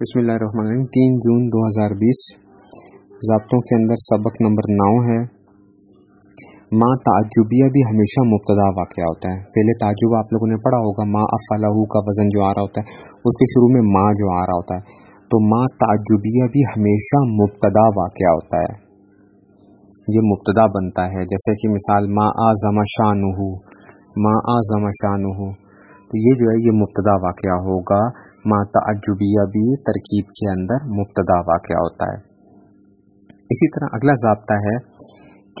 بسم اللہ الرحمن الرحیم۔ تین جون دو ہزار بیس۔ ضابطوں کے اندر سبق نمبر نو ہے۔ ماں تعجبیہ بھی ہمیشہ مبتدا واقعہ ہوتا ہے۔ پہلے تعجب آپ لوگوں نے پڑھا ہوگا، ماں افلاح کا وزن جو آ رہا ہوتا ہے، اس کے شروع میں ماں جو آ رہا ہوتا ہے۔ تو ماں تعجبیہ بھی ہمیشہ مبتدا واقعہ ہوتا ہے۔ یہ مبتدا بنتا ہے۔ جیسے کہ مثال، ماں آزم شان ماں آزم شان تو یہ جو ہے یہ مبتدا واقعہ ہوگا۔ ما تعجبیہ بھی ترکیب کے اندر مبتدا واقعہ ہوتا ہے۔ اسی طرح اگلا ضابطہ ہے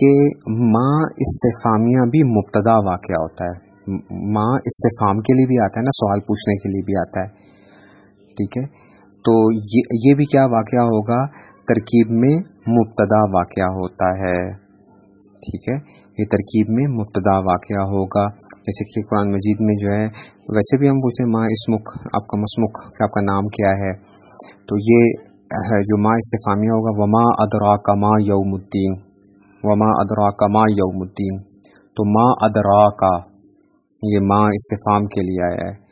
کہ ماں استفامیہ بھی مبتدا واقعہ ہوتا ہے۔ ماں استفام کے لیے بھی آتا ہے نا، سوال پوچھنے کے لیے بھی آتا ہے۔ ٹھیک ہے؟ تو یہ بھی کیا واقعہ ہوگا؟ ترکیب میں مبتدا واقعہ ہوتا ہے۔ ٹھیک ہے؟ یہ ترکیب میں مبتدا واقعہ ہوگا۔ جیسے کہ قرآن مجید میں جو ہے، ویسے بھی ہم پوچھتے ہیں ماں اسمک، آپ کا مسمک آپ کا نام کیا ہے؟ تو یہ ہے جو ماں استفامیہ ہوگا، وما ادرا کا ماں یوم الدین وما ادرا کا ماں یوم الدین تو ماں ادرا کا یہ ماں استفام کے لیے آیا ہے۔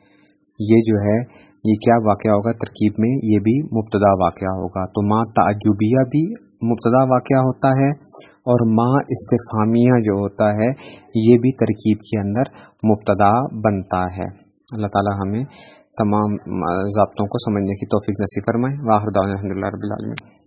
یہ جو ہے، یہ کیا واقعہ ہوگا ترکیب میں؟ یہ بھی مبتدا واقعہ ہوگا۔ تو ماں تعجبیہ بھی مبتدا واقعہ ہوتا ہے۔ اور ماں استفامیہ جو ہوتا ہے، یہ بھی ترکیب کے اندر مبتدا بنتا ہے۔ اللہ تعالی ہمیں تمام ضابطوں کو سمجھنے کی توفیق نصیب فرمائے۔ واحد الحمد اللہ رب العالمین۔